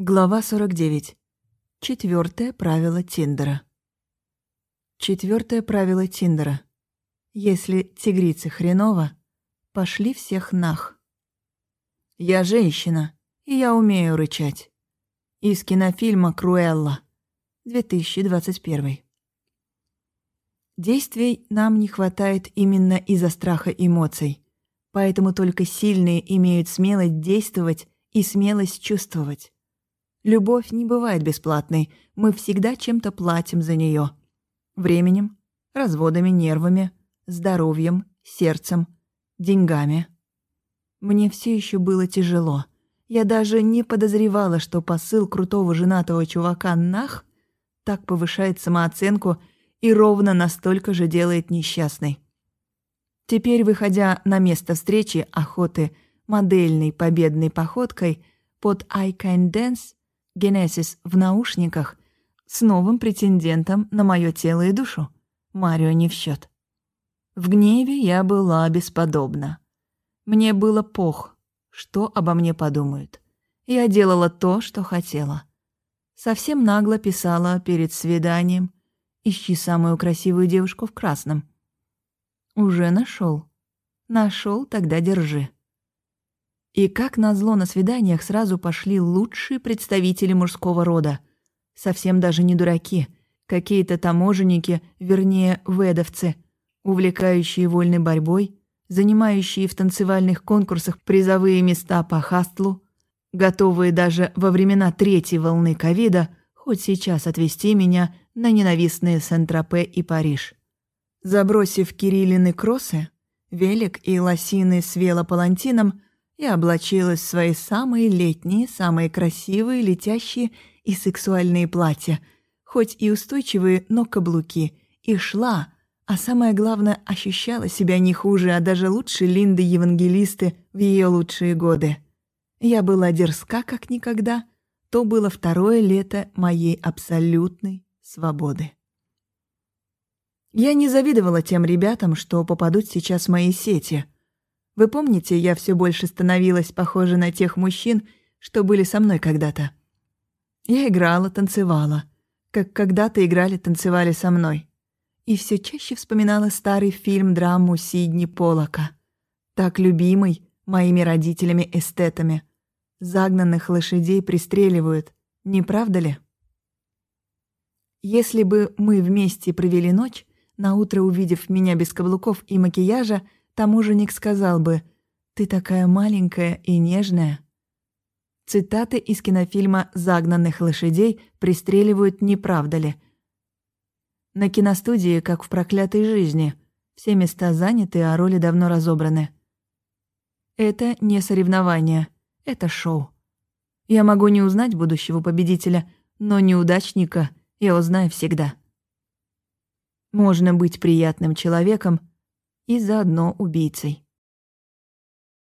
Глава 49. Четвертое правило Тиндера. Четвертое правило Тиндера. Если тигрицы хреново, пошли всех нах. Я женщина, и я умею рычать. Из кинофильма «Круэлла», 2021. Действий нам не хватает именно из-за страха эмоций, поэтому только сильные имеют смелость действовать и смелость чувствовать. Любовь не бывает бесплатной, мы всегда чем-то платим за нее. Временем, разводами, нервами, здоровьем, сердцем, деньгами. Мне все еще было тяжело. Я даже не подозревала, что посыл крутого женатого чувака «нах» так повышает самооценку и ровно настолько же делает несчастной. Теперь, выходя на место встречи охоты модельной победной походкой под «I can dance», Генесис в наушниках с новым претендентом на мое тело и душу. Марио не в счет. В гневе я была бесподобна. Мне было пох, что обо мне подумают. Я делала то, что хотела. Совсем нагло писала перед свиданием «Ищи самую красивую девушку в красном». Уже нашел. Нашел, тогда держи. И как назло на свиданиях сразу пошли лучшие представители мужского рода. Совсем даже не дураки. Какие-то таможенники, вернее, ведовцы, увлекающие вольной борьбой, занимающие в танцевальных конкурсах призовые места по хастлу, готовые даже во времена третьей волны ковида хоть сейчас отвезти меня на ненавистные Сент-Тропе и Париж. Забросив Кириллины кроссы, велик и лосины с велопалантином, и облачилась в свои самые летние, самые красивые, летящие и сексуальные платья, хоть и устойчивые, но каблуки, и шла, а самое главное, ощущала себя не хуже, а даже лучше Линды Евангелисты в ее лучшие годы. Я была дерзка, как никогда, то было второе лето моей абсолютной свободы. Я не завидовала тем ребятам, что попадут сейчас в мои сети — вы помните, я все больше становилась похожа на тех мужчин, что были со мной когда-то. Я играла, танцевала, как когда-то играли, танцевали со мной. И все чаще вспоминала старый фильм-драму Сидни Полока, так любимый моими родителями-эстетами. Загнанных лошадей пристреливают, не правда ли? Если бы мы вместе провели ночь, наутро увидев меня без каблуков и макияжа, таможенник сказал бы «Ты такая маленькая и нежная». Цитаты из кинофильма «Загнанных лошадей» пристреливают не правда ли? На киностудии, как в «Проклятой жизни», все места заняты, а роли давно разобраны. Это не соревнование, это шоу. Я могу не узнать будущего победителя, но неудачника я узнаю всегда. Можно быть приятным человеком, и заодно убийцей.